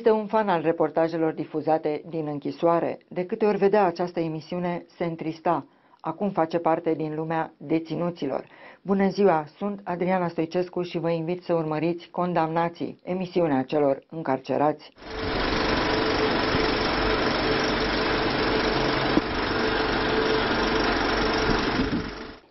Este un fan al reportajelor difuzate din închisoare. De câte ori vedea această emisiune, se întrista. Acum face parte din lumea deținuților. Bună ziua, sunt Adriana Stoicescu și vă invit să urmăriți Condamnații, emisiunea celor încarcerați.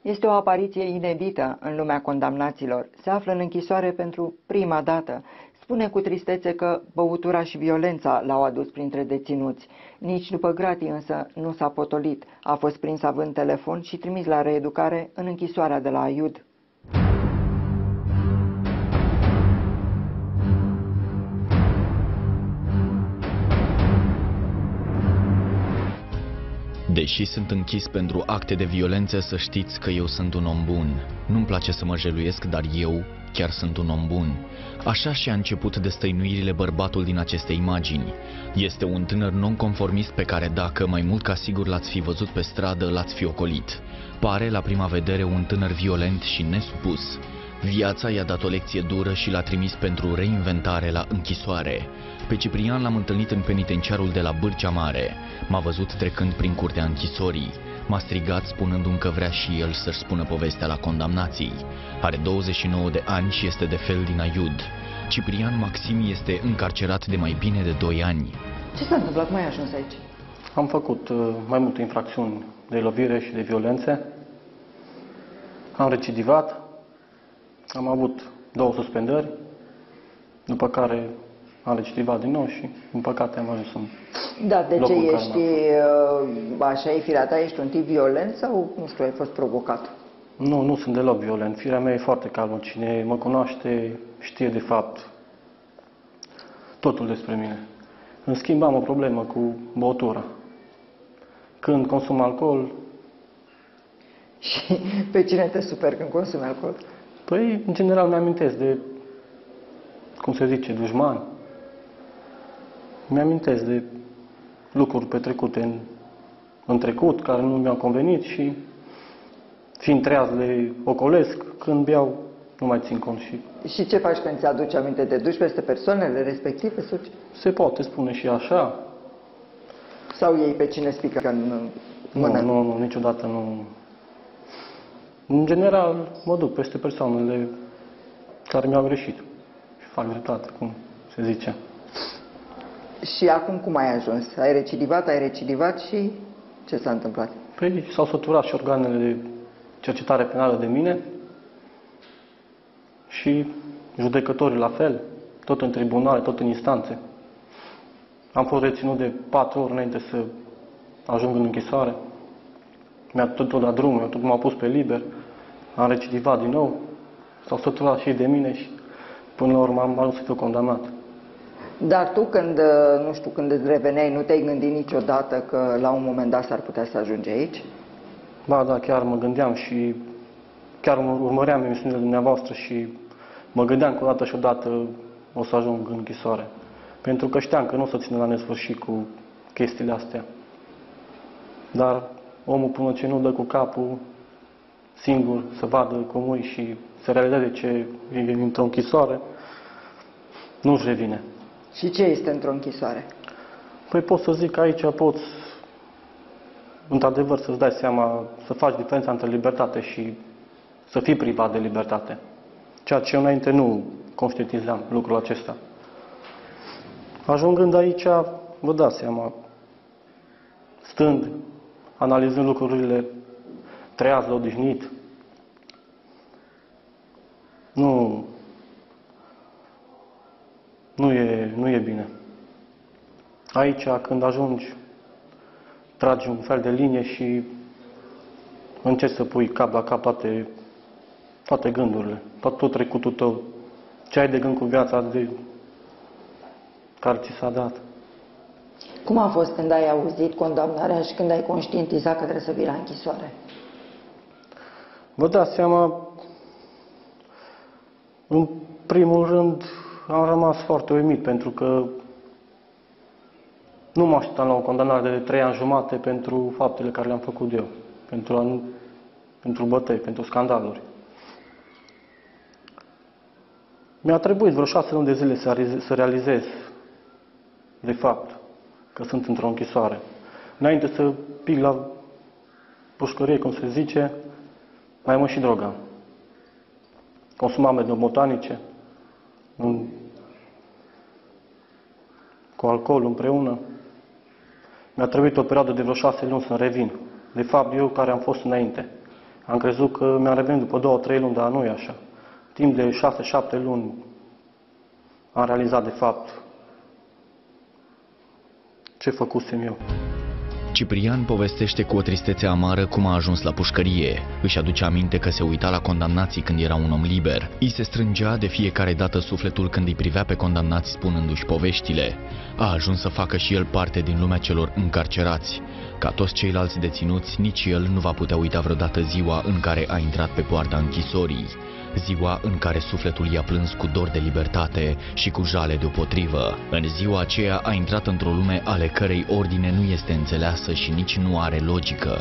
Este o apariție inedită în lumea condamnaților. Se află în închisoare pentru prima dată. Spune cu tristețe că băutura și violența l-au adus printre deținuți. Nici după gratii însă nu s-a potolit. A fost prins având telefon și trimis la reeducare în închisoarea de la Aiud. Deși sunt închis pentru acte de violență, să știți că eu sunt un om bun. Nu-mi place să mă jeluiesc, dar eu chiar sunt un om bun. Așa și-a început destăinuirile bărbatul din aceste imagini. Este un tânăr nonconformist pe care dacă mai mult ca sigur l-ați fi văzut pe stradă, l-ați fi ocolit. Pare la prima vedere un tânăr violent și nesupus. Viața i-a dat o lecție dură și l-a trimis pentru reinventare la închisoare. Pe Ciprian l-am întâlnit în penitenciarul de la Bârcea Mare. M-a văzut trecând prin curtea închisorii. M-a strigat spunându-mi că vrea și el să-și spună povestea la condamnații. Are 29 de ani și este de fel din Aiud. Ciprian Maximi este încarcerat de mai bine de 2 ani. Ce s-a întâmplat? Cum ai ajuns aici? Am făcut uh, mai multe infracțiuni de lovire și de violențe. Am recidivat. Am avut două suspendări, după care am recidivat din nou și, în păcate, am ajuns în Da, de ce locul în care ești m-am- uh, așa, e firea ta, ești un tip violent sau, nu știu, ai fost provocat? Nu, nu sunt deloc violent. Firea mea e foarte calmă. Cine mă cunoaște știe de fapt totul despre mine. În schimb, am o problemă cu băutura. Când consum alcool, Și pe cine te super când consumi alcool? păi, în general, mi-amintesc de, cum se zice, dușmani. Mi-amintesc de lucruri petrecute în, în trecut, care nu mi-au convenit și fiind treaz le ocolesc, când beau, nu mai țin cont și Și ce faci când ți-aduci aminte? Te duci peste persoanele respective suci? se poate spune și așa. Sau iei pe cine spică în Nu, mână? nu, nu, niciodată nu. În general, mă duc peste persoanele care mi-au greșit și fac dreptate, cum se zice. Și acum cum ai ajuns? Ai recidivat, ai recidivat și ce s-a întâmplat? Păi s-au săturat și organele de cercetare penală de mine și judecătorii la fel, tot în tribunale, tot în instanțe. Am fost reținut de patru ori înainte să ajung în închisoare. Mi-a tot, tot dat drumul, tot m-au pus pe liber, am recidivat din nou, s-au săturat și ei de mine și până la urmă am ajuns să fiu condamnat. Dar tu când, uh, nu știu, când îți reveneai, nu te-ai gândit niciodată că la un moment dat s-ar putea să ajungi aici? Ba, da, chiar mă gândeam și chiar mă urmăream emisiunile dumneavoastră și mă gândeam că odată și odată o să ajung în închisoare. Pentru că știam că nu o să țină la nesfârșit cu chestiile astea. Dar omul până ce nu dă cu capul singur să vadă cum e și să realizeze ce e într-o închisoare, nu-și revine. Și ce este într-o închisoare? Păi pot să zic că aici poți, într-adevăr, să-ți dai seama, să faci diferența între libertate și să fii privat de libertate. Ceea ce eu înainte nu conștientizam lucrul acesta. Ajungând aici, vă dați seama, stând, analizând lucrurile, treaz, odihnit, nu, nu e, nu e bine. Aici, când ajungi, tragi un fel de linie și încerci să pui cap la cap toate, toate gândurile, tot, tot trecutul tău, ce ai de gând cu viața de care ți s-a dat. Cum a fost când ai auzit condamnarea și când ai conștientizat că trebuie să vii la închisoare? Vă dați seama, în primul rând am rămas foarte uimit pentru că nu mă așteptam la o condamnare de trei ani jumate pentru faptele care le-am făcut eu, pentru, an, pentru bătăi, pentru scandaluri. Mi-a trebuit vreo șase luni de zile să, realize- să realizez de fapt, că sunt într-o închisoare. Înainte să pic la pușcărie, cum se zice, mai mă și droga. Consumam medobotanice, în, cu alcool împreună. Mi-a trebuit o perioadă de vreo șase luni să revin. De fapt, eu care am fost înainte. Am crezut că mi-am revenit după două, trei luni, dar nu e așa. Timp de șase, șapte luni am realizat, de fapt, ce făcusem eu. Ciprian povestește cu o tristețe amară cum a ajuns la pușcărie. Își aduce aminte că se uita la condamnații când era un om liber. Îi se strângea de fiecare dată sufletul când îi privea pe condamnați spunându-și poveștile. A ajuns să facă și el parte din lumea celor încarcerați. Ca toți ceilalți deținuți, nici el nu va putea uita vreodată ziua în care a intrat pe poarta închisorii ziua în care sufletul i-a plâns cu dor de libertate și cu jale deopotrivă. În ziua aceea a intrat într-o lume ale cărei ordine nu este înțeleasă și nici nu are logică.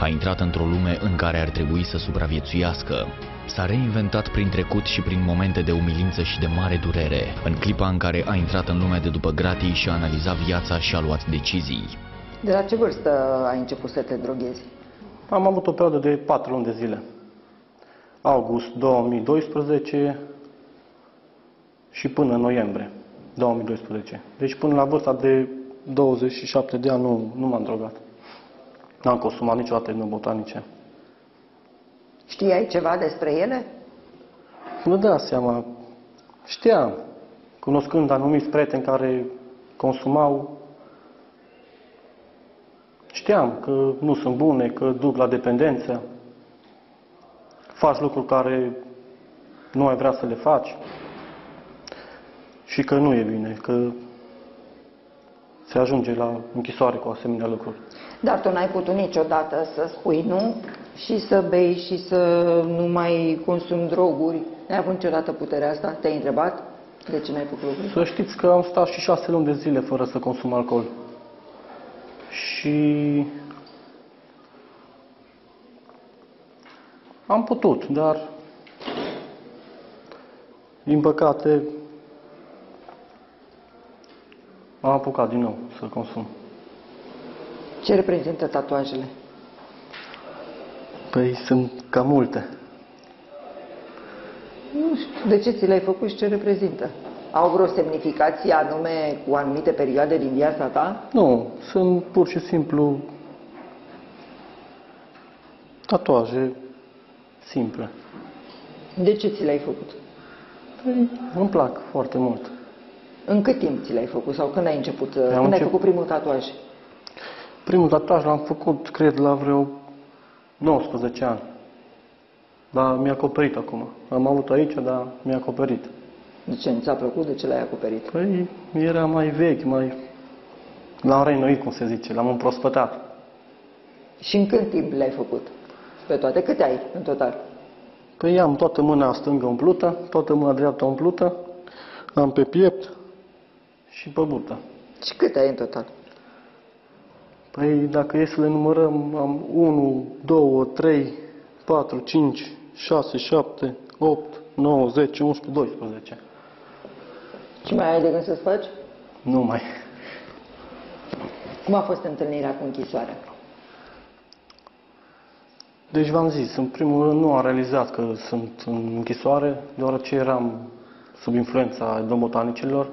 A intrat într-o lume în care ar trebui să supraviețuiască. S-a reinventat prin trecut și prin momente de umilință și de mare durere, în clipa în care a intrat în lumea de după gratii și a analizat viața și a luat decizii. De la ce vârstă ai început să te droghezi? Am avut o perioadă de patru luni de zile august 2012 și până în noiembrie 2012. Deci până la vârsta de 27 de ani nu, nu m-am drogat. N-am consumat niciodată botanice. Știai ceva despre ele? Nu da seama. Știam. Cunoscând anumiți prieteni care consumau, știam că nu sunt bune, că duc la dependență faci lucruri care nu ai vrea să le faci și că nu e bine, că se ajunge la închisoare cu asemenea lucruri. Dar tu n-ai putut niciodată să spui nu și să bei și să nu mai consumi droguri. N-ai avut niciodată puterea asta? Te-ai întrebat de ce n-ai făcut lucruri? Să știți că am stat și șase luni de zile fără să consum alcool. Și Am putut, dar din păcate am apucat din nou să consum. Ce reprezintă tatuajele? Păi sunt cam multe. Nu știu, de ce ți le-ai făcut și ce reprezintă? Au vreo semnificație anume cu anumite perioade din viața ta? Nu, sunt pur și simplu tatuaje simplă. De ce ți le-ai făcut? Păi, îmi plac foarte mult. În cât timp ți le-ai făcut sau când ai început? Păi când încep... ai făcut primul tatuaj? Primul tatuaj l-am făcut, cred, la vreo 19 ani. Dar mi-a acoperit acum. Am avut aici, dar mi-a acoperit. De ce? Nu ți-a plăcut? De ce l-ai acoperit? Păi era mai vechi, mai... L-am reînnoit, cum se zice, l-am împrospătat. Și în cât timp le-ai făcut? Pe toate câte ai în total? Păi am toată mâna stângă umplută, toată mâna dreaptă umplută, am pe piept și pe burtă. Și câte ai în total? Păi dacă e să le numărăm, am 1, 2, 3, 4, 5, 6, 7, 8, 9, 10, 11, 12. Și mai ai de gând să-ți faci? Nu mai. Cum a fost întâlnirea cu închisoarea? Deci v-am zis, în primul rând nu am realizat că sunt în închisoare, deoarece eram sub influența domotanicilor.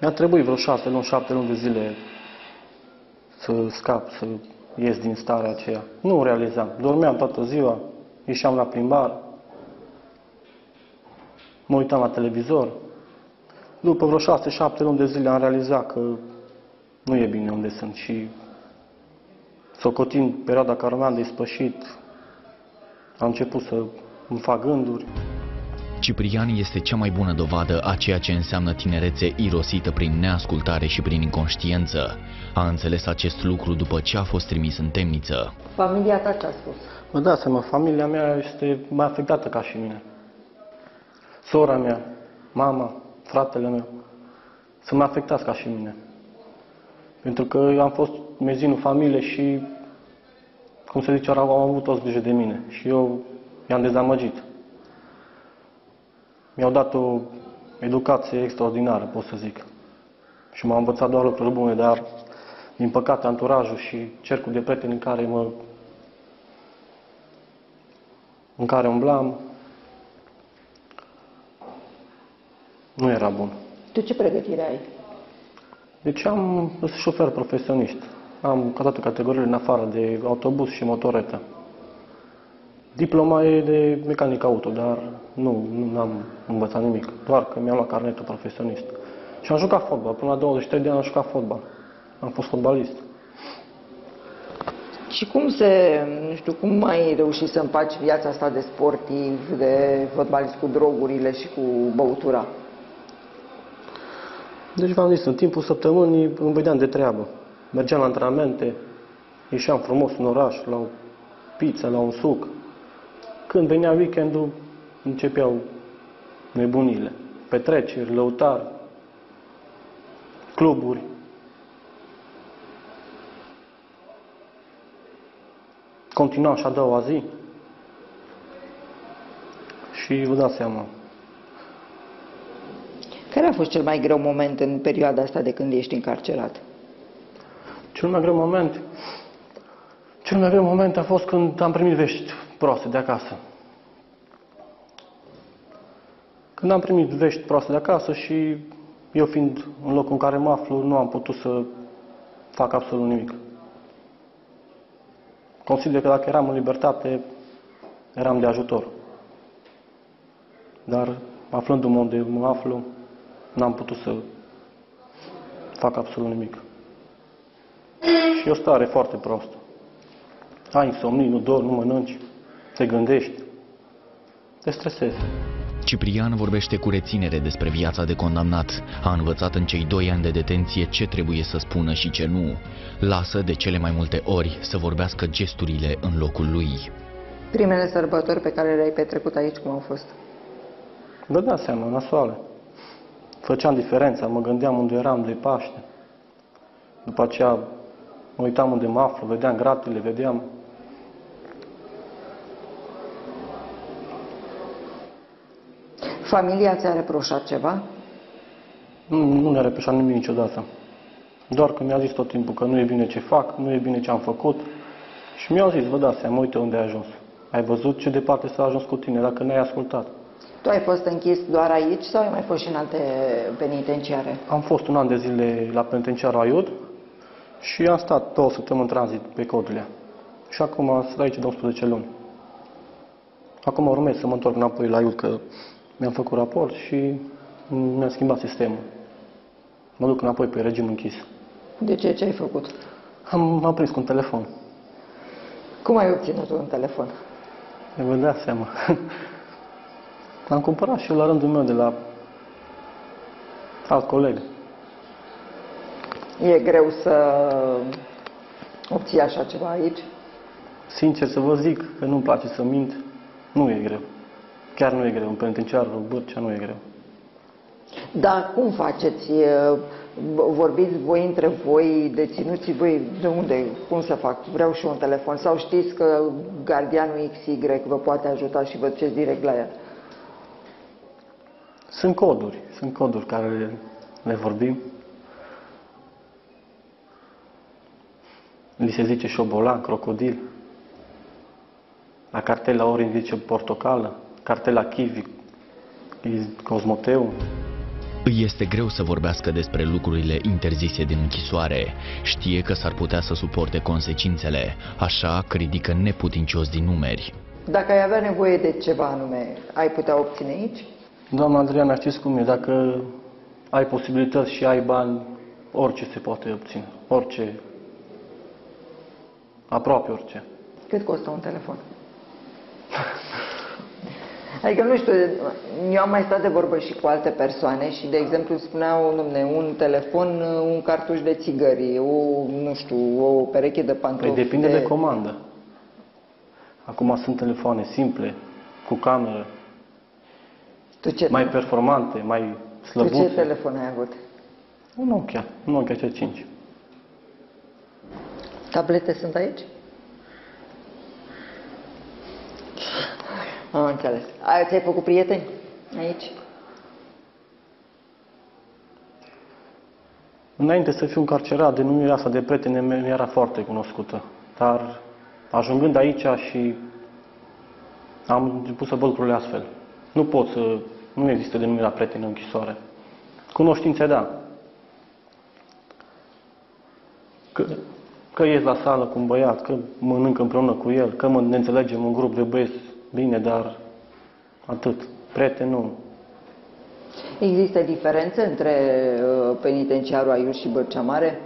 Mi-a trebuit vreo șase luni, șapte luni de zile să scap, să ies din starea aceea. Nu realizam. Dormeam toată ziua, ieșeam la plimbar, mă uitam la televizor. După vreo șase, șapte luni de zile am realizat că nu e bine unde sunt și socotind perioada care mi-am despășit, am început să îmi fac gânduri. Ciprian este cea mai bună dovadă a ceea ce înseamnă tinerețe irosită prin neascultare și prin inconștiență. A înțeles acest lucru după ce a fost trimis în temniță. Familia ta ce-a spus? Mă dați seama, familia mea este mai afectată ca și mine. Sora mea, mama, fratele meu, sunt mai afectați ca și mine. Pentru că eu am fost mezinul familiei și, cum se zice, au avut toți grijă de mine. Și eu i-am dezamăgit. Mi-au dat o educație extraordinară, pot să zic. Și m-a învățat doar lucruri bune, dar, din păcate, anturajul și cercul de prieteni în care mă în care umblam nu era bun. Tu ce pregătire ai? Deci am sunt șofer profesionist. Am ca toate categoriile în afară de autobuz și motoretă. Diploma e de mecanic auto, dar nu, nu am învățat nimic. Doar că mi-am luat carnetul profesionist. Și am jucat fotbal. Până la 23 de ani am jucat fotbal. Am fost fotbalist. Și cum se, nu știu, cum ai reușit să împaci viața asta de sportiv, de fotbalist cu drogurile și cu băutura? Deci v-am zis, în timpul săptămânii îmi vedeam de treabă. Mergeam la antrenamente, ieșeam frumos în oraș, la o pizza, la un suc. Când venea weekendul, începeau nebunile. Petreceri, lăutari, cluburi. Continuam și a doua zi. Și vă dați seama, Care a fost cel mai greu moment în perioada asta de când ești încarcerat? Cel mai greu moment, cel mai greu moment a fost când am primit vești proaste de acasă. Când am primit vești proaste de acasă și eu fiind în locul în care mă aflu, nu am putut să fac absolut nimic. Consider că dacă eram în libertate, eram de ajutor. Dar aflându-mă unde mă aflu, n-am putut să fac absolut nimic. Și e o stare foarte prostă. Ai insomnii, nu dormi, nu mănânci, te gândești, te stresezi. Ciprian vorbește cu reținere despre viața de condamnat. A învățat în cei doi ani de detenție ce trebuie să spună și ce nu. Lasă de cele mai multe ori să vorbească gesturile în locul lui. Primele sărbători pe care le-ai petrecut aici, cum au fost? Vă dați seama, nasoale. Făceam diferența, mă gândeam unde eram de Paște. După aceea mă uitam unde mă aflu, vedeam gratile, vedeam Familia ți-a reproșat ceva? Nu, nu ne-a reproșat nimic niciodată. Doar că mi-a zis tot timpul că nu e bine ce fac, nu e bine ce am făcut. Și mi-au zis, vă dați seama, uite unde ai ajuns. Ai văzut ce departe s-a ajuns cu tine, dacă n-ai ascultat. Tu ai fost închis doar aici sau ai mai fost și în alte penitenciare? Am fost un an de zile la penitenciarul Aiud și am stat două săptămâni în tranzit pe Codlea. Și acum sunt aici de 11 luni. Acum urmez să mă întorc înapoi la Aiud, că mi-am făcut raport și mi-am schimbat sistemul. Mă duc înapoi pe regim închis. De ce? Ce ai făcut? Am, am prins cu un telefon. Cum ai obținut un telefon? Vă dați seama. L-am cumpărat și eu la rândul meu de la alt coleg. E greu să obții așa ceva aici? Sincer să vă zic că nu-mi place să mint, nu e greu. Chiar nu e greu. În penitenciarul Bârcea nu e greu. Dar cum faceți? E, Vorbiți voi între voi, deținuții voi, de unde, cum să fac? Vreau și eu un telefon. Sau știți că gardianul XY vă poate ajuta și vă duceți direct la el? Sunt coduri, sunt coduri care le, le vorbim. Li se zice șobolan, crocodil. La cartela ori zice portocală, cartela kiwi, cosmoteu. Îi este greu să vorbească despre lucrurile interzise din închisoare. Știe că s-ar putea să suporte consecințele, așa că ridică neputincios din numeri. Dacă ai avea nevoie de ceva anume, ai putea obține aici? Doamna Adriana, știți cum e? Dacă ai posibilități și ai bani, orice se poate obține. Orice. Aproape orice. Cât costă un telefon? Adică, nu știu, eu am mai stat de vorbă și cu alte persoane și, de exemplu, spuneau, domne, un telefon, un cartuș de țigări, o, nu știu, o pereche de pantofi. Păi depinde de comandă. Acum sunt telefoane simple, cu cameră, Tu ce, mai performante, mai tu ce slăbuțe. telefon ai avut? Un Nokia, un Nokia C5. Tablete sunt aici? Am înțeles. Ai, ți-ai făcut prieteni aici? Înainte să fiu încarcerat, denumirea asta de prietene mi era foarte cunoscută. Dar ajungând aici și am început să văd lucrurile astfel. Nu pot să... Nu există denumirea prieten în închisoare. Cunoștințe, da. Că, că ies la sală cu un băiat, că mănânc împreună cu el, că mă, ne înțelegem un grup de băieți, bine, dar atât. Prieten, nu. Există diferențe între uh, penitenciarul Aiur și Bărcea Mare?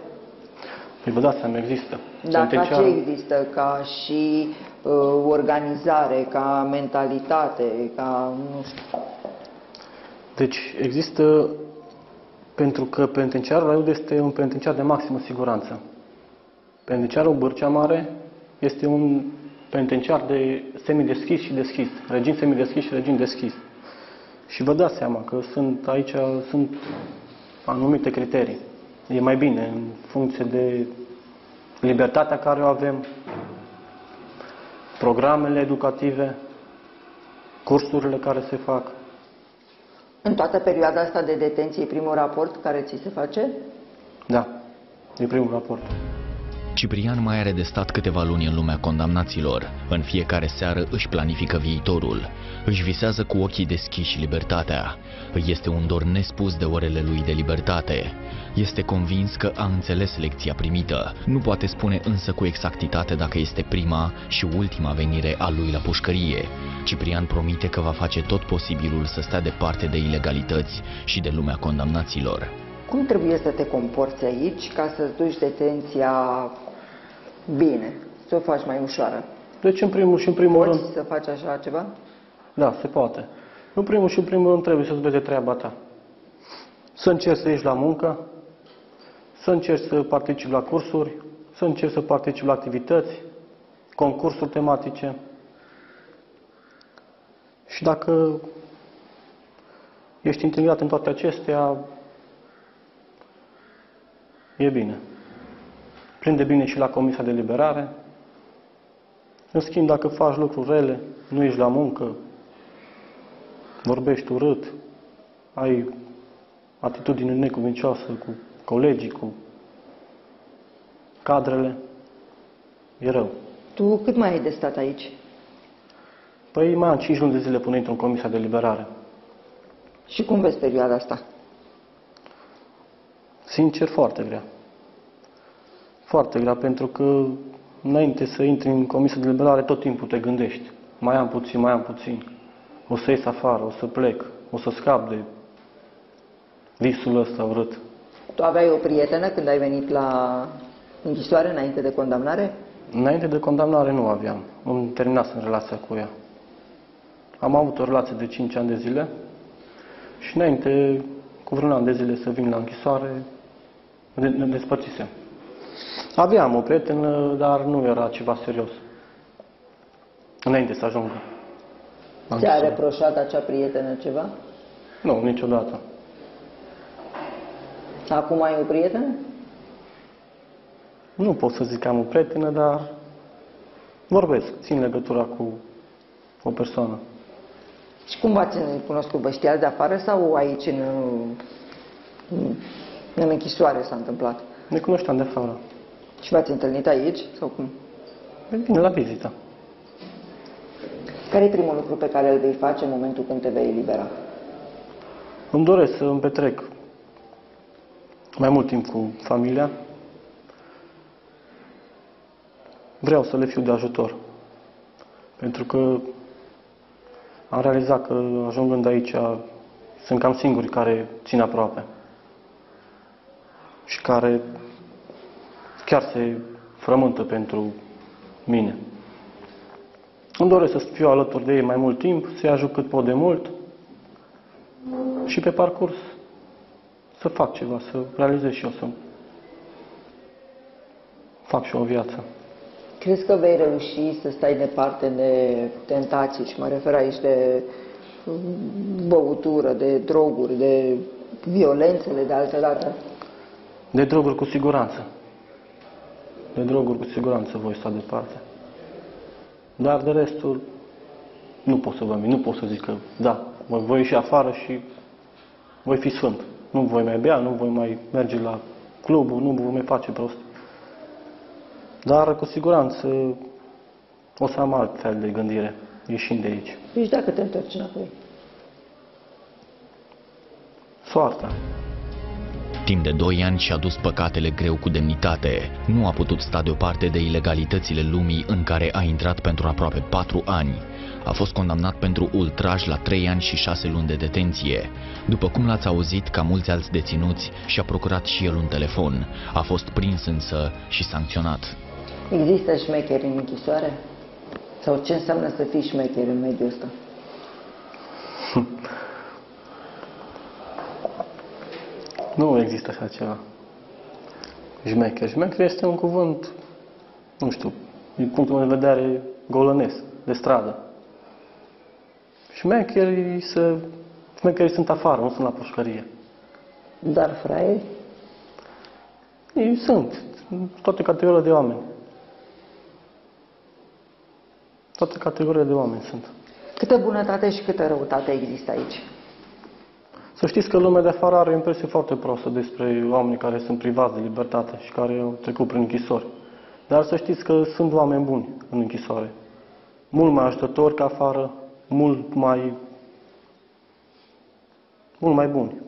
Păi vă dați seama, există. Dar ca ce Penitenciarul- există? Ca și uh, organizare, ca mentalitate, ca, nu știu, Deci există, pentru că penitenciarul Raiud este un penitenciar de maximă siguranță. Penitenciarul Bârcea Mare este un penitenciar de semideschis și deschis, regim semideschis și regim deschis. Și vă dați seama că sunt aici sunt anumite criterii. E mai bine în funcție de libertatea care o avem, programele educative, cursurile care se fac. În toată perioada asta de detenție, e primul raport care ți se face? Da, e primul raport. Ciprian mai are de stat câteva luni în lumea condamnaților. În fiecare seară își planifică viitorul. Își visează cu ochii deschiși libertatea. Îi este un dor nespus de orele lui de libertate. Este convins că a înțeles lecția primită. Nu poate spune însă cu exactitate dacă este prima și ultima venire a lui la pușcărie. Ciprian promite că va face tot posibilul să stea departe de ilegalități și de lumea condamnaților. Cum trebuie să te comporți aici ca să-ți duci detenția bine, să o faci mai ușoară? Deci, în primul și în primul rând, Poți să faci așa ceva? da, se poate. În primul și în primul rând trebuie să-ți vezi de treaba ta. Să încerci să ieși la muncă, să încerci să participi la cursuri, să încerci să participi la activități, concursuri tematice. Și dacă ești integrat în toate acestea, e bine. Prinde bine și la Comisia de Liberare. În schimb, dacă faci lucruri rele, nu ești la muncă, vorbești urât, ai atitudine necuvincioasă cu colegii, cu cadrele, e rău. Tu cât mai ai de stat aici? Păi mai am 5 luni de zile până intru în Comisia de Liberare. Și cum vezi perioada asta? Sincer, foarte grea. Foarte grea, pentru că înainte să intri în Comisia de Liberare, tot timpul te gândești. Mai am puțin, mai am puțin. O să ies afară, o să plec, o să scap de visul ăsta urât. Tu aveai o prietenă când ai venit la închisoare înainte de condamnare? Înainte de condamnare nu aveam. Îmi terminasem relația cu ea. Am avut o relație de 5 ani de zile și înainte, cu vreun an de zile să vin la închisoare, ne, ne despărțisem. Aveam o prietenă, dar nu era ceva serios. Înainte să ajung la Ți-a închisoare. reproșat acea prietenă ceva? Nu, niciodată. Acum ai o prietenă? Nu pot să zic că am o prietenă, dar vorbesc, țin legătura cu o persoană. Și cum v-ați cunoscut? Vă știați de afară sau aici în, în, în închisoare s-a întâmplat? Ne cunoșteam de afară. Și v-ați întâlnit aici sau cum? Păi Vine la vizită. Care e primul lucru pe care îl vei face în momentul când te vei elibera? Îmi doresc să îmi petrec mai mult timp cu familia. Vreau să le fiu de ajutor. Pentru că am realizat că ajungând aici sunt cam singurii care țin aproape. Și care chiar se frământă pentru mine. Îmi doresc să fiu alături de ei mai mult timp, să-i ajut cât pot de mult, și pe parcurs să fac ceva, să realizez și eu, să fac și eu o viață. Crezi că vei reuși să stai departe de tentații și mă refer aici de mm, băutură, de droguri, de violențele de altă dată? De droguri cu siguranță. De droguri cu siguranță voi sta departe. Dar de restul nu pot să vă mint, nu pot să zic că da, mă voi ieși afară și voi fi sfânt. Nu voi mai bea, nu voi mai merge la clubul nu vă mai face prost. Dar cu siguranță o să am alt fel de gândire ieșind de aici. Deci dacă te întorci înapoi. Soarta. Timp de 2 ani și-a dus păcatele greu cu demnitate. Nu a putut sta deoparte de ilegalitățile lumii în care a intrat pentru aproape 4 ani. A fost condamnat pentru ultraj la 3 ani și 6 luni de detenție. După cum l-ați auzit, ca mulți alți deținuți, și-a procurat și el un telefon. A fost prins însă și sancționat. Există șmecheri în închisoare? Sau ce înseamnă să fii șmecher în mediul ăsta? Nu există așa ceva. Jmecher. Jmecher este un cuvânt, nu știu, din punctul meu de vedere, golănesc, de stradă. Șmecherii, să, șmecherii sunt afară, nu sunt la pușcărie. Dar fraieri? Ei sunt, toate categoriile de oameni. Toate categoriile de oameni sunt. Câtă bunătate și câtă răutate există aici? Să știți că lumea de afară are o impresie foarte prostă despre oamenii care sunt privați de libertate și care au trecut prin închisori. Dar să știți că sunt oameni buni în închisoare. Mult mai ajutători ca afară, mult mai mult mai buni.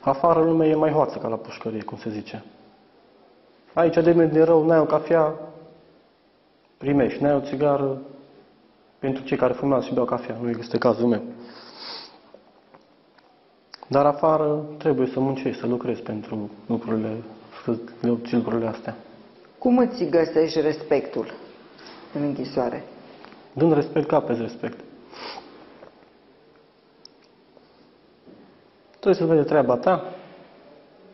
Afară lumea e mai hoață ca la pușcărie, cum se zice. Aici de de rău, n-ai o cafea, primești, n-ai o țigară, pentru cei care fumează și beau cafea, nu este cazul meu. Dar afară trebuie să muncești, să lucrezi pentru lucrurile, să le obții lucrurile astea. Cum îți găsești respectul în închisoare? Dând respect, capeți respect. Trebuie să vezi de treaba ta,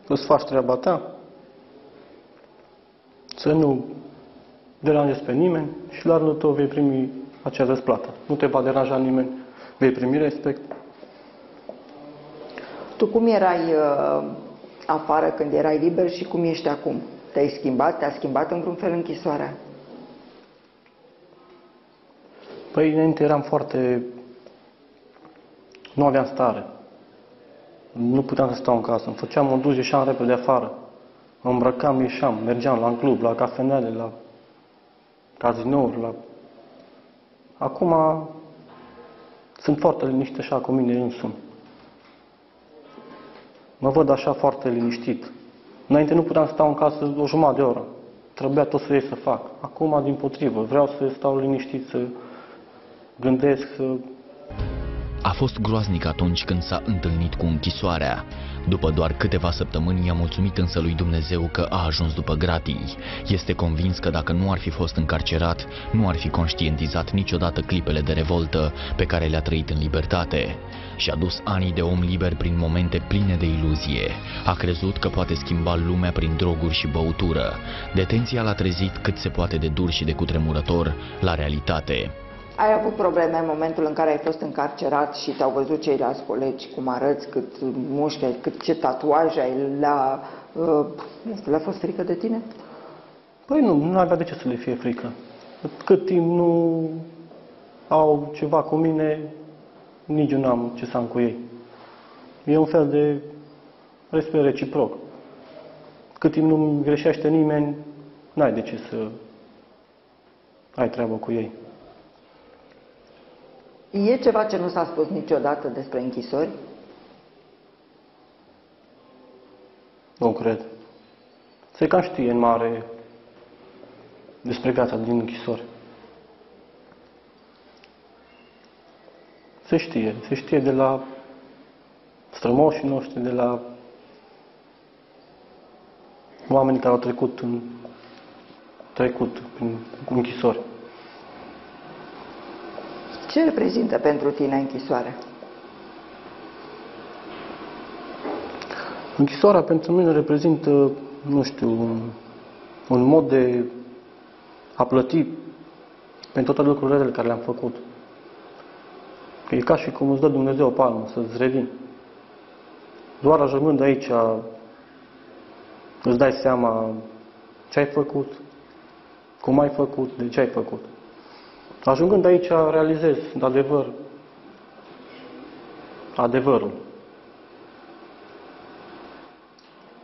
să-ți faci treaba ta, să nu deranjezi pe nimeni și la rândul tău vei primi acea răsplată. Nu te va deranja nimeni, vei primi respect. Tu cum erai uh, afară când erai liber și cum ești acum? Te-ai schimbat? Te-a schimbat în vreun fel închisoarea? Păi înainte eram foarte... Nu aveam stare. Nu puteam să stau în casă. Îmi făceam o duș, ieșeam repede afară. Mă îmbrăcam, ieșeam, mergeam la un club, la cafenele, la cazinouri, la... Acum sunt foarte liniștit așa cu mine însumi. Mă văd așa foarte liniștit. Înainte nu puteam sta în casă o jumătate de oră. Trebuia tot să ies să fac. Acum, din potrivă, vreau să stau liniștit, să gândesc, să A fost groaznic atunci când s-a întâlnit cu închisoarea. După doar câteva săptămâni i-a mulțumit însă lui Dumnezeu că a ajuns după gratii. Este convins că dacă nu ar fi fost încarcerat, nu ar fi conștientizat niciodată clipele de revoltă pe care le-a trăit în libertate. Și-a dus anii de om liber prin momente pline de iluzie. A crezut că poate schimba lumea prin droguri și băutură. Detenția l-a trezit cât se poate de dur și de cutremurător la realitate. Ai avut probleme în momentul în care ai fost încarcerat și te-au văzut ceilalți colegi cum arăți, cât mușchi ai, cât ce tatuaje ai, la, uh, nu știu, le-a fost frică de tine? Păi nu, nu avea de ce să le fie frică. Cât timp nu au ceva cu mine, nici eu nu am ce să am cu ei. E un fel de respect reciproc. Cât timp nu greșește nimeni, n-ai de ce să ai treabă cu ei. E ceva ce nu s-a spus niciodată despre închisori? Nu cred. Se cam știe în mare despre viața din închisori. Se știe. Se știe de la strămoșii noștri, de la oamenii care au trecut în trecut prin închisori. Ce reprezintă pentru tine închisoarea? Închisoarea pentru mine reprezintă, nu știu, un, un mod de a plăti pentru toate lucrurile rele care le-am făcut. Că e ca și cum îți dă Dumnezeu o palmă să-ți revin. Doar ajungând aici îți dai seama ce ai făcut, cum ai făcut, de ce ai făcut. Ajungând aici realizez, de adevăr, adevărul.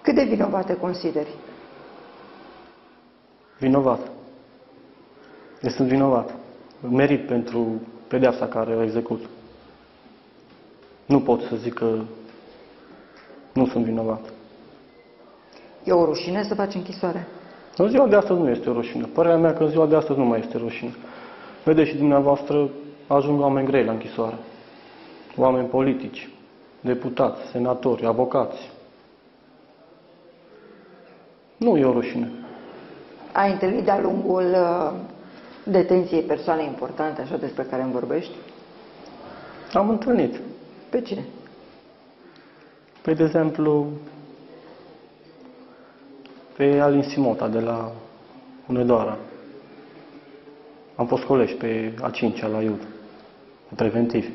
de vinovat te consideri? Vinovat. Eu sunt vinovat. Merit pentru pedeapsa care o execut. Nu pot să zic că nu sunt vinovat. E o rușine să faci închisoare? În ziua de astăzi nu este o rușine. Părerea mea că în ziua de astăzi nu mai este rușine. Vedeți și dumneavoastră, ajung oameni grei la închisoare. Oameni politici, deputați, senatori, avocați. Nu e o rușine. Ai întâlnit de-a lungul uh, detenției persoane importante, așa despre care îmi vorbești? Am întâlnit. Pe cine? Păi, de exemplu, pe Alin Simota de la Unedoara. Am fost colegi pe a cincea la Iud, preventiv.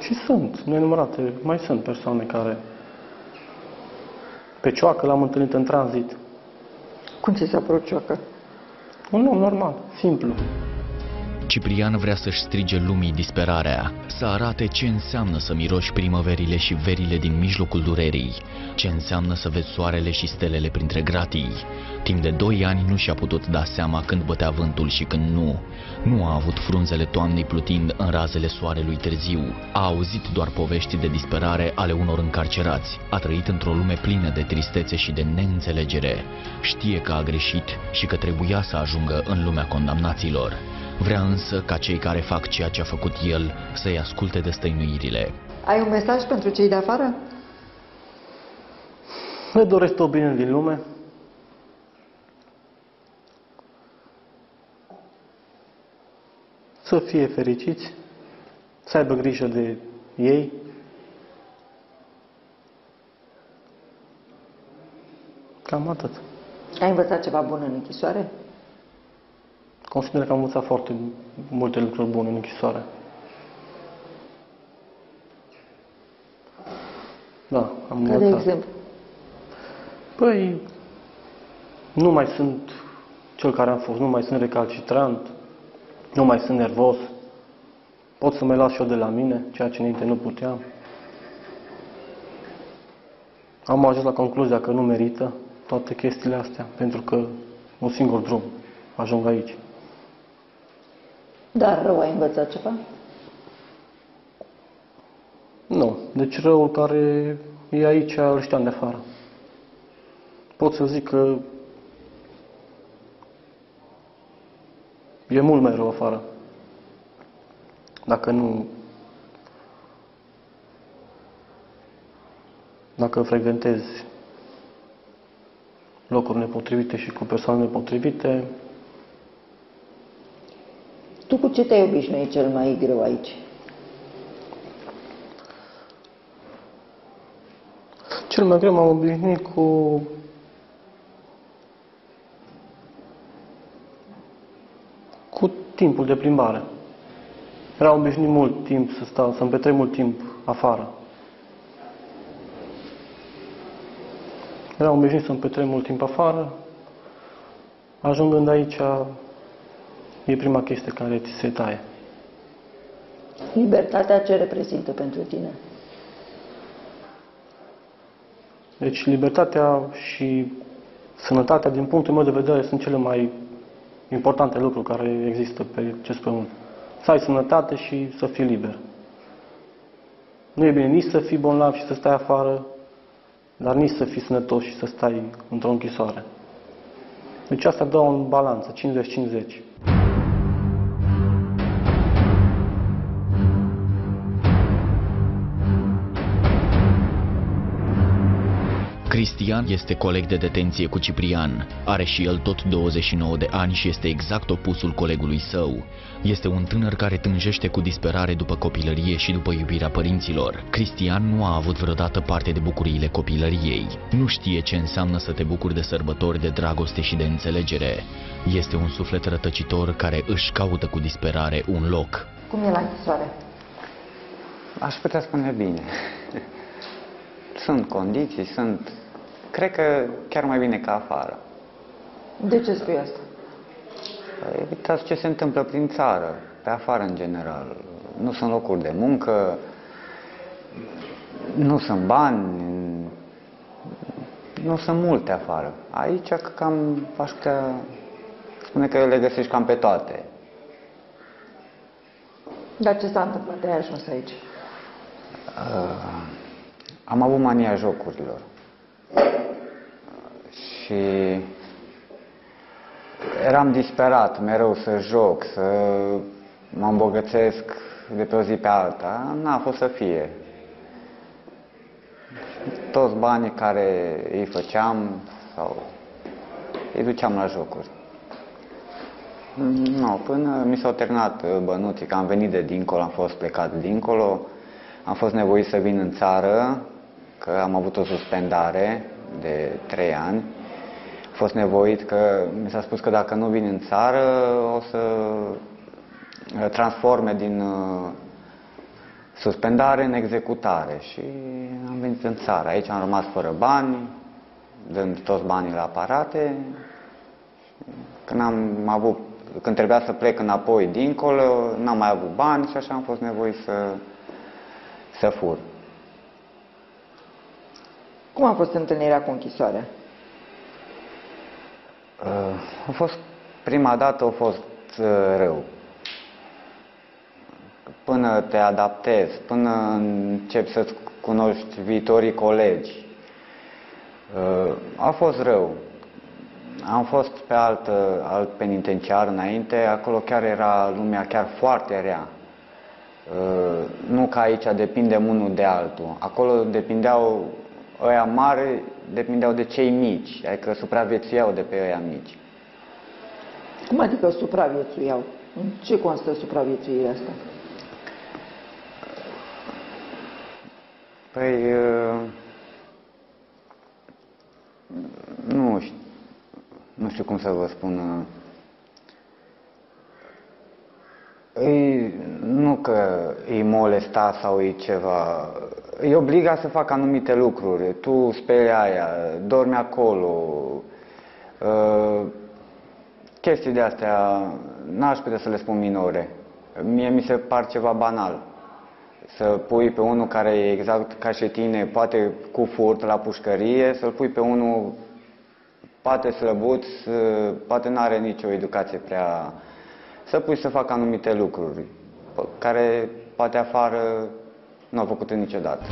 Și sunt nenumărate, mai sunt persoane care... Pe Cioacă l-am întâlnit în tranzit. Cum ți s-a părut cioacă? Un om normal, simplu. Ciprian vrea să-și strige lumii disperarea, să arate ce înseamnă să miroși primăverile și verile din mijlocul durerii, ce înseamnă să vezi soarele și stelele printre gratii. Timp de doi ani nu și-a putut da seama când bătea vântul și când nu. Nu a avut frunzele toamnei plutind în razele soarelui târziu. A auzit doar povești de disperare ale unor încarcerați. A trăit într-o lume plină de tristețe și de neînțelegere. Știe că a greșit și că trebuia să ajungă în lumea condamnaților. Vrea însă ca cei care fac ceea ce a făcut el să-i asculte destăinuirile. Ai un mesaj pentru cei de afară? Le doresc tot bine din lume. Să fie fericiți, să aibă grijă de ei. Cam atât. Ai învățat ceva bun în închisoare? Consider că am învățat foarte multe lucruri bune în închisoare. Da, am Ca de învățat. exemplu. Păi, nu mai sunt cel care am fost, nu mai sunt recalcitrant, nu mai sunt nervos. Pot să mă las și eu de la mine, ceea ce înainte nu puteam. Am ajuns la concluzia că nu merită toate chestiile astea, pentru că un singur drum ajung aici. Dar rău ai învățat ceva? Nu. Deci răul care e aici îl știam de afară. Pot să zic că e mult mai rău afară. Dacă nu... Dacă frecventezi locuri nepotrivite și cu persoane nepotrivite, Tu cu ce te-ai obișnuit cel mai greu aici? Cel mai greu m-am obișnuit cu cu timpul de plimbare. Era obișnuit mult timp să stau, să-mi petrec mult timp afară. Era obișnuit să-mi petrec mult timp afară. Ajungând aici, e prima chestie care ți se taie. Libertatea ce reprezintă pentru tine? Deci libertatea și sănătatea, din punctul meu de vedere, sunt cele mai importante lucruri care există pe acest pământ. Să ai sănătate și să fii liber. Nu e bine nici să fii bolnav și să stai afară, dar nici să fii sănătos și să stai într-o închisoare. Deci asta dă o balanță, 50-50. Cristian este coleg de detenție cu Ciprian. Are și el tot 29 de ani și este exact opusul colegului său. Este un tânăr care tânjește cu disperare după copilărie și după iubirea părinților. Cristian nu a avut vreodată parte de bucuriile copilăriei. Nu știe ce înseamnă să te bucuri de sărbători de dragoste și de înțelegere. Este un suflet rătăcitor care își caută cu disperare un loc. Cum e la închisoare? Aș putea spune bine. Sunt condiții, sunt... Cred că chiar mai bine ca afară. De ce spui asta? Păi, Uitați ce se întâmplă prin țară, pe afară în general. Nu sunt locuri de muncă, nu sunt bani, nu sunt multe afară. Aici că cam aș putea spune că le găsești cam pe toate. Dar ce s-a întâmplat? De ai ajuns aici. Uh, am avut mania jocurilor. Și eram disperat mereu să joc, să mă îmbogățesc de pe o zi pe alta. N-a fost să fie. Toți banii care îi făceam sau îi duceam la jocuri. Nu, până mi s-au terminat uh, bănuții, că am venit de dincolo, am fost plecat dincolo, am fost nevoit să vin în țară, că am avut o suspendare de trei ani. Am fost nevoit că mi s-a spus că dacă nu vin în țară o să uh, transforme din uh, suspendare în executare și am venit în țară. Aici am rămas fără bani, dând toți banii la aparate. Când am avut când trebuia să plec înapoi dincolo, n-am mai avut bani și așa am fost nevoit să, să fur. Cum a fost întâlnirea cu închisoarea? Uh, a fost, prima dată a fost uh, rău. Până te adaptezi, până începi să-ți cunoști viitorii colegi. Uh, a fost rău. Am fost pe alt, alt penitenciar înainte, acolo chiar era lumea chiar foarte rea. Uh, nu ca aici depindem unul de altul. Acolo depindeau, ăia mari depindeau de cei mici, adică supraviețuiau de pe ăia mici. Cum adică supraviețuiau? În ce constă supraviețuirea asta? Păi, uh, nu știu nu știu cum să vă spun, îi, nu că îi molesta sau îi ceva, îi obliga să facă anumite lucruri. Tu speli aia, dormi acolo, uh, chestii de astea, n-aș putea să le spun minore. Mie mi se par ceva banal. Să pui pe unul care e exact ca și tine, poate cu furt la pușcărie, să-l pui pe unul poate slăbuț, poate nu are nicio educație prea... Să pui să facă anumite lucruri care poate afară nu au făcut niciodată.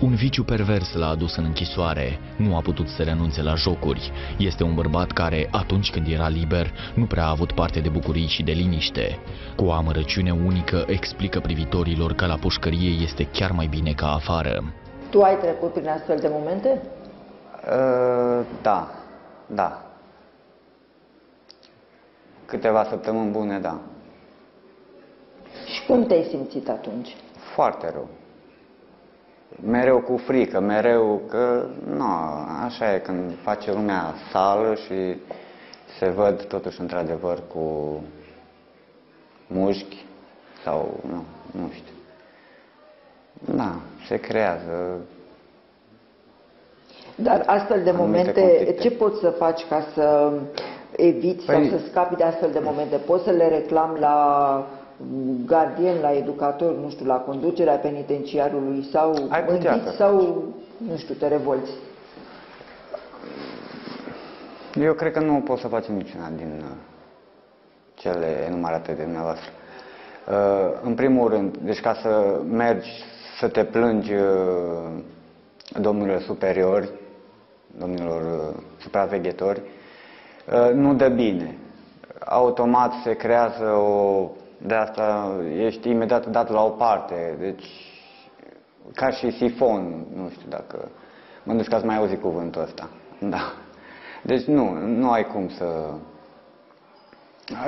Un viciu pervers l-a adus în închisoare. Nu a putut să renunțe la jocuri. Este un bărbat care, atunci când era liber, nu prea a avut parte de bucurii și de liniște. Cu o amărăciune unică, explică privitorilor că la pușcărie este chiar mai bine ca afară. Tu ai trecut prin astfel de momente? Uh, da, da. Câteva săptămâni bune, da. Și cum te-ai simțit atunci? Foarte rău. Mereu cu frică, mereu că, nu, așa e când face lumea sală și se văd totuși într-adevăr cu mușchi sau, nu, nu știu. Da, se creează dar astfel de momente, conflicte. ce poți să faci ca să eviți păi... sau să scapi de astfel de momente? Poți să le reclam la gardien, la educator, nu știu, la conducerea penitenciarului sau închiți sau, nu știu, te revolți? Eu cred că nu pot să facem niciuna din uh, cele enumerate de dumneavoastră. Uh, în primul rând, deci ca să mergi să te plângi uh, domnule superiori, domnilor uh, supraveghetori, uh, nu dă bine. Automat se creează o... De asta ești imediat dat la o parte. Deci, ca și sifon, nu știu dacă... Mă gândesc că ați mai auzit cuvântul ăsta. Da. Deci nu, nu ai cum să...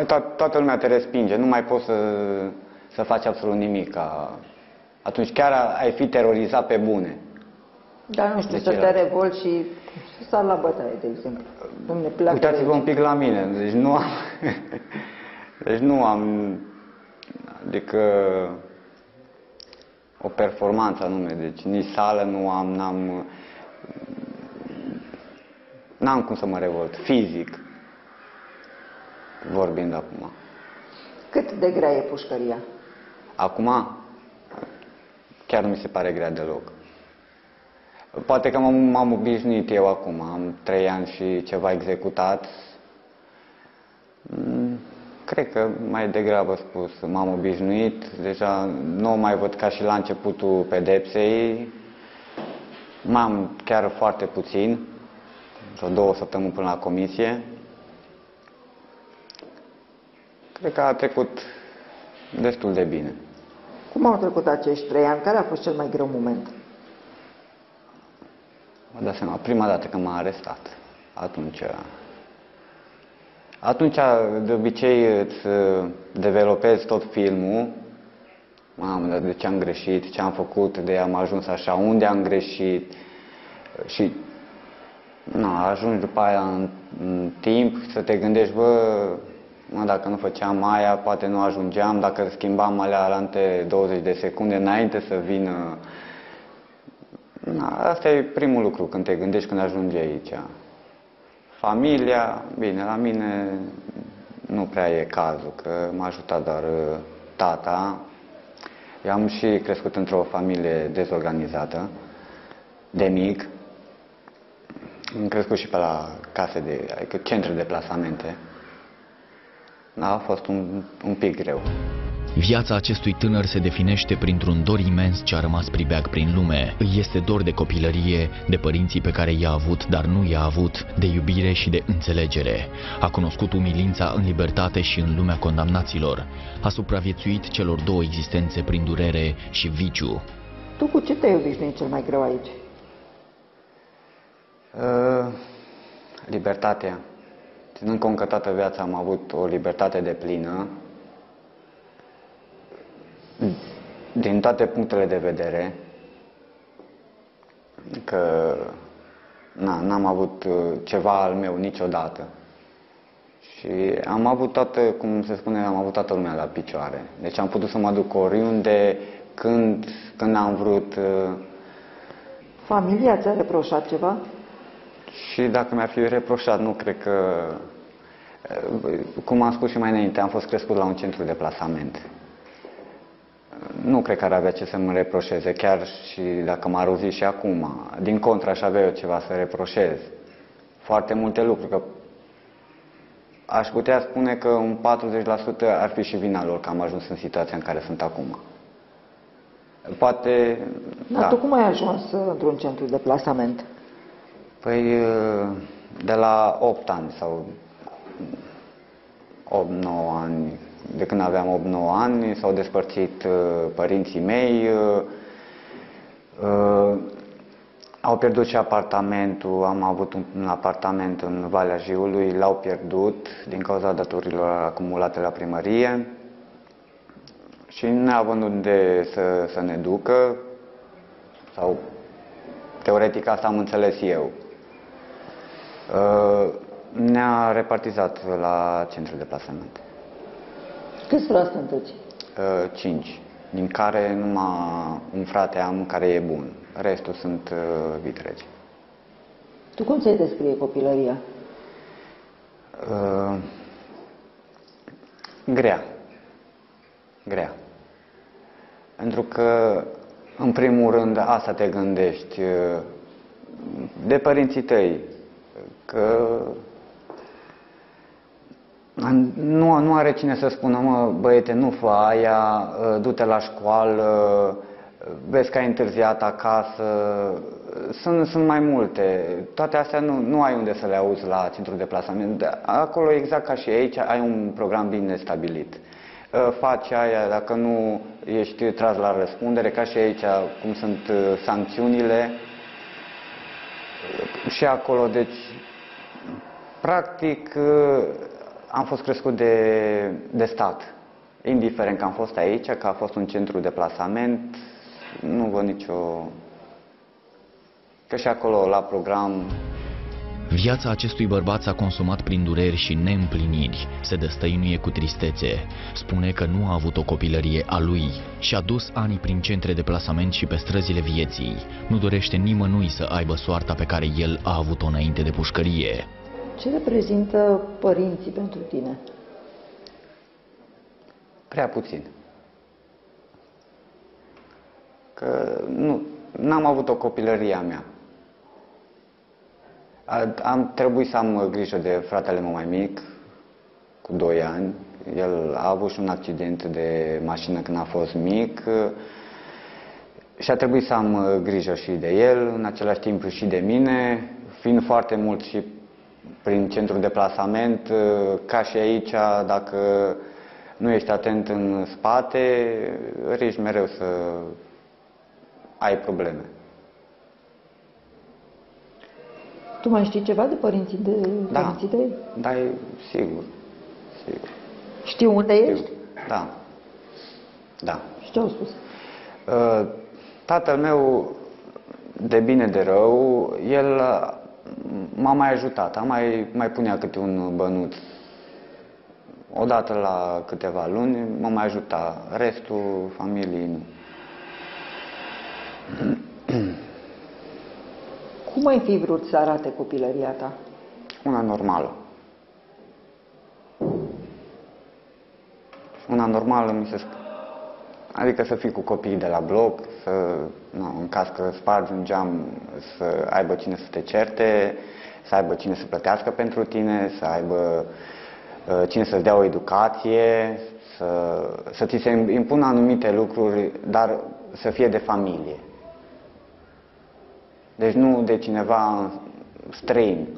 To toată lumea te respinge, nu mai poți să, să faci absolut nimic. Atunci chiar ai fi terorizat pe bune. Da, nu știu, deci să te revolți și să sar la bătaie, de exemplu. Domne, Uitați-vă un pic la mine, deci nu am... deci nu am... Adică o performanță anume, deci nici sală nu am, n-am... N-am cum să mă revolt, fizic, vorbind acum. Cât de grea e pușcăria? Acum, chiar nu mi se pare grea deloc. Poate că m-am obișnuit eu acum, am trei ani și ceva executat. Mm, cred că mai degrabă spus, m-am obișnuit, deja nu mai văd ca și la începutul pedepsei. M-am chiar foarte puțin, vreo două săptămâni până la comisie. Cred că a trecut destul de bine. Cum au trecut acești trei ani? Care a fost cel mai greu moment? Vă dați seama, prima dată când m-a arestat, atunci, atunci de obicei îți developezi tot filmul, mamă, de ce am greșit, ce am făcut, de am ajuns așa, unde am greșit? Și na, ajungi după aia în, în timp să te gândești, bă, mă, dacă nu făceam aia, poate nu ajungeam, dacă schimbam alea alante 20 de secunde înainte să vină Na, asta e primul lucru când te gândești când ajungi aici. Familia, bine, la mine nu prea e cazul, că m-a ajutat doar uh, tata. Eu am și crescut într-o familie dezorganizată, de mic. Am crescut și pe la case de, adică centre de plasamente. Da, a fost un, un pic greu. Viața acestui tânăr se definește printr-un dor imens ce a rămas pribeag prin lume. Îi este dor de copilărie, de părinții pe care i-a avut, dar nu i-a avut, de iubire și de înțelegere. A cunoscut umilința în libertate și în lumea condamnaților. A supraviețuit celor două existențe prin durere și viciu. Tu cu ce te-ai obișnuit cel mai greu aici? Uh, libertatea. Ținând cont că toată viața am avut o libertate de plină, din toate punctele de vedere, că na, n-am avut uh, ceva al meu niciodată. Și am avut toată, cum se spune, am avut toată lumea la picioare. Deci am putut să mă duc oriunde, când, când am vrut. Uh, Familia ți-a reproșat ceva? Și dacă mi-ar fi reproșat, nu cred că... Uh, cum am spus și mai înainte, am fost crescut la un centru de plasament nu cred că ar avea ce să-mi reproșeze, chiar și dacă m-ar auzi și acum. Din contră, aș avea eu ceva să reproșez. Foarte multe lucruri, că aș putea spune că un 40% ar fi și vina lor că am ajuns în situația în care sunt acum. Poate... Dar da. tu cum ai ajuns într-un centru de plasament? Păi de la 8 ani sau 8-9 ani de când aveam 8-9 ani, s-au despărțit uh, părinții mei, uh, uh, au pierdut și apartamentul, am avut un apartament în Valea Jiului, l-au pierdut din cauza datorilor acumulate la primărie și neavând unde să, să ne ducă, sau teoretic asta am înțeles eu, ne-a repartizat la centrul de plasament. Câți frați sunteți? Uh, cinci, din care numai un frate am care e bun. Restul sunt uh, vitregi. Tu cum ți-ai descrie copilăria? Uh, grea. Grea. Pentru că, în primul rând, asta te gândești uh, de părinții tăi, că nu, nu are cine să spună, mă, băiete, nu fă aia, ă, du-te la școală, vezi că ai întârziat acasă. Sunt, sunt mai multe. Toate astea nu, nu ai unde să le auzi la centrul de plasament. Acolo, exact ca și aici, ai un program bine stabilit. Ă, faci aia, dacă nu ești tras la răspundere, ca și aici, cum sunt ă, sancțiunile. Și acolo, deci, practic, am fost crescut de, de stat. Indiferent că am fost aici, că a fost un centru de plasament, nu văd nicio... Că și acolo, la program... Viața acestui bărbat s-a consumat prin dureri și neîmpliniri. Se destăinuie cu tristețe. Spune că nu a avut o copilărie a lui și a dus anii prin centre de plasament și pe străzile vieții. Nu dorește nimănui să aibă soarta pe care el a avut-o înainte de pușcărie. Ce reprezintă părinții pentru tine? Prea puțin. Că nu, n-am avut o copilărie a mea. Am trebuit să am grijă de fratele meu mai mic, cu 2 ani. El a avut și un accident de mașină când a fost mic și a trebuit să am grijă și de el, în același timp și de mine, fiind foarte mult și prin centrul de plasament, ca și aici, dacă nu ești atent în spate, riști mereu să ai probleme. Tu mai știi ceva de părinții de da. părinții tăi? Da, sigur. sigur. Știu unde Știu. ești? Da. Da. Și ce au spus? Uh, tatăl meu, de bine de rău, el m-a mai ajutat, a mai, mai punea câte un bănuț. Odată la câteva luni m-a mai ajutat, restul familiei nu. Cum ai fi vrut să arate copilăria ta? Una normală. Una normală mi se spune. Adică să fii cu copiii de la bloc, să, nu, în caz că spargi un geam, să aibă cine să te certe, să aibă cine să plătească pentru tine, să aibă uh, cine să-ți dea o educație, să, să ți se impună anumite lucruri, dar să fie de familie. Deci nu de cineva străin.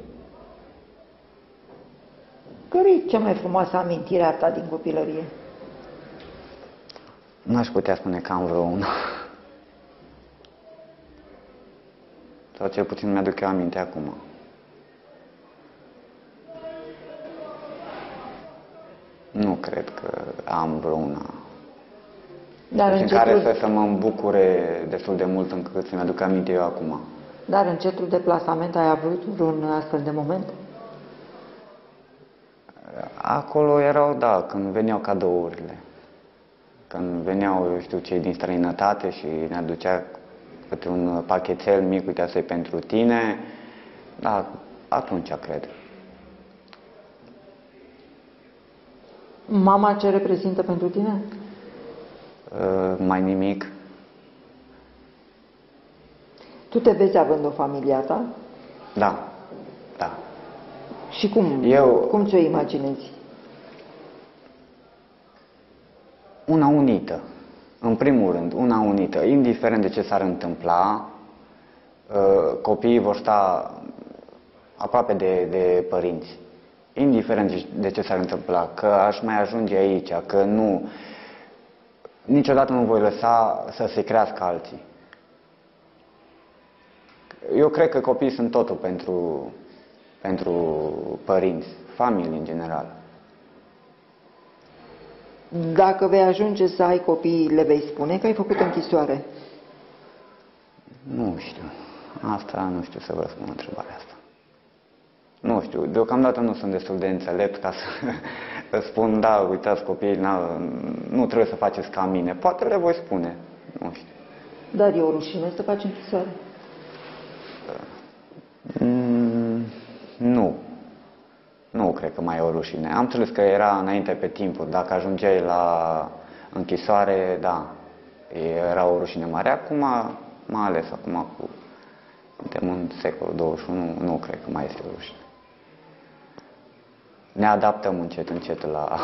Care e cea mai frumoasă amintire a ta din copilărie? Nu aș putea spune că am vreo una. Sau cel puțin mi-aduc eu aminte acum. Nu cred că am vreo una. Dar Deci în încetul, care să, să mă îmbucure destul de mult încât să-mi aduc aminte eu acum. dar în centrul de plasament ai avut vreun astfel de moment? Acolo erau, da, când veneau cadourile. Când veneau, eu știu, cei din străinătate și ne aducea câte un pachetel mic, uite, asta e pentru tine. Da, atunci cred. Mama ce reprezintă pentru tine? Uh, mai nimic. Tu te vezi având o familie a ta? Da, da. Și cum, Eu- cum ți-o imaginezi? Una unită. În primul rând, una unită. Indiferent de ce s-ar întâmpla, uh, copiii vor sta aproape de, de părinți. Indiferent de- de ce s-ar întâmpla, că aș mai ajunge aici, că nu, niciodată nu voi lăsa să se crească alții. Eu cred că copiii sunt totul pentru, pentru părinți, familii în general. Dacă vei ajunge să ai copii, le vei spune că ai făcut o închisoare. Nu știu. Asta nu știu să vă răspund la întrebarea asta. Nu știu. Deocamdată nu sunt destul de înțelept ca să să spun, da, uitați copiii, na, nu trebuie să faceți ca mine. Poate le voi spune. Nu știu. Dar e o rușine să faci închisoare. Mm, nu. Nu cred că mai e o rușine. Am înțeles că era înainte pe timpuri. Dacă ajungeai la închisoare, da, era o rușine mare. Acum, mai ales acum cu suntem în secolul 21, nu cred că mai este o rușine. Ne adaptăm încet, încet la...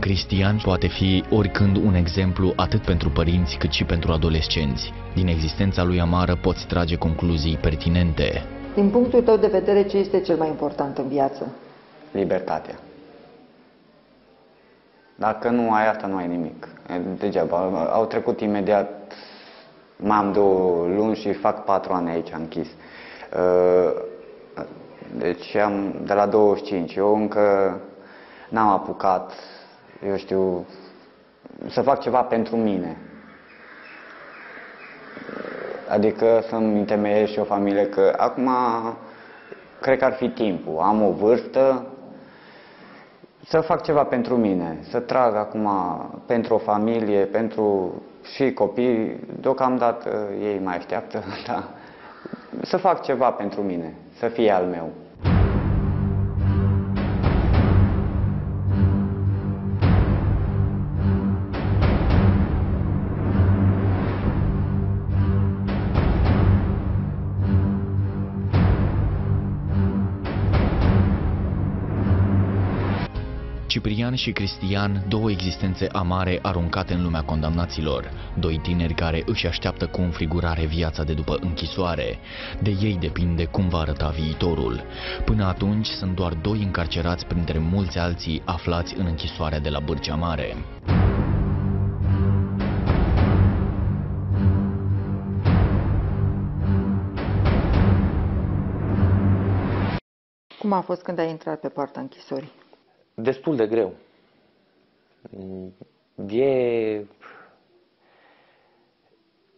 Cristian poate fi oricând un exemplu atât pentru părinți cât și pentru adolescenți. Din existența lui amară poți trage concluzii pertinente. Din punctul tău de vedere, ce este cel mai important în viață? libertatea. Dacă nu ai asta, nu ai nimic. E Degeaba. Au trecut imediat, mai am două luni și fac patru ani aici închis. Uh, Deci am de la 25. Eu încă n-am apucat, eu știu, să fac ceva pentru mine. Adică să-mi întemeiesc și o familie, că acum cred că ar fi timpul. Am o vârstă, să fac ceva pentru mine, să trag acum pentru o familie, pentru și copii, deocamdată ei mai așteaptă, da. Să fac ceva pentru mine, să fie al meu. Ciprian și Cristian, două existențe amare aruncate în lumea condamnaților, doi tineri care își așteaptă cu înfrigurare viața de după închisoare. De ei depinde cum va arăta viitorul. Până atunci sunt doar doi încarcerați printre mulți alții aflați în închisoarea de la Bârcea Mare. Cum a fost când ai intrat pe poarta închisorii? Destul de greu. E,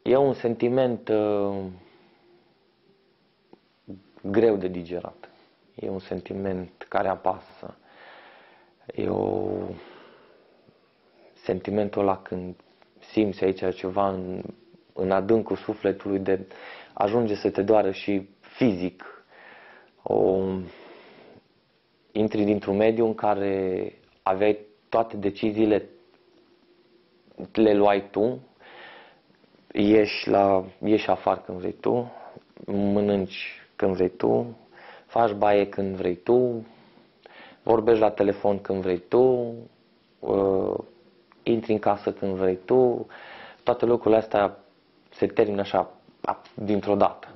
e un sentiment uh, greu de digerat. E un sentiment care apasă. E o sentimentul ăla când simți aici ceva în, în adâncul sufletului de ajunge să te doară și fizic. O, intri dintr-un mediu în care aveai toate deciziile, le luai tu, ieși, la, ieși afară când vrei tu, mănânci când vrei tu, faci baie când vrei tu, vorbești la telefon când vrei tu, uh, intri în casă când vrei tu, toate lucrurile astea se termină așa dintr-o dată.